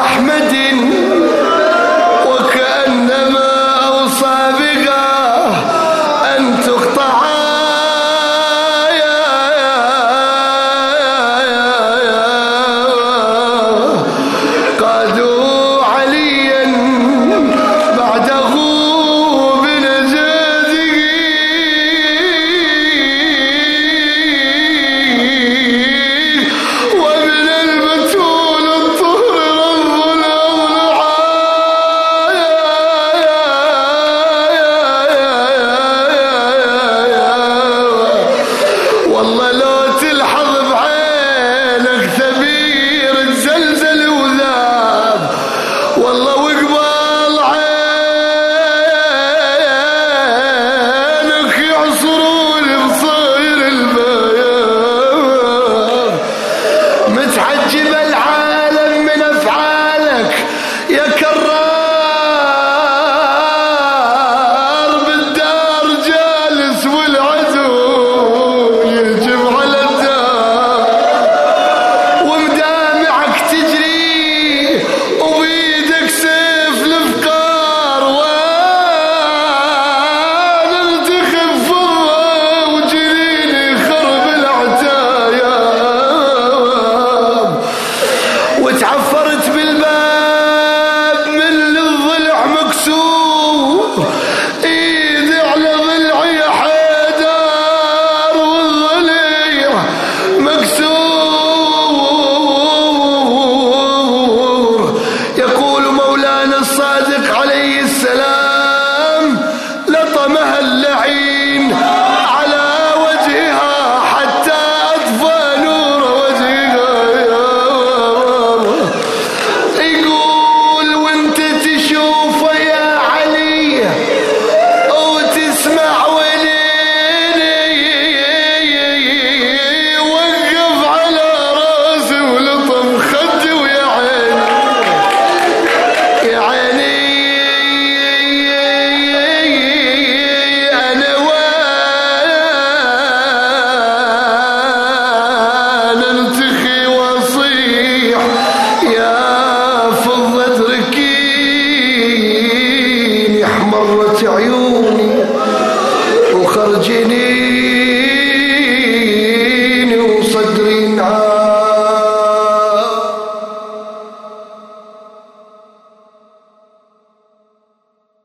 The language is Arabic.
أحمد وكأنما أوصى بها أن تقطع قد وخرجني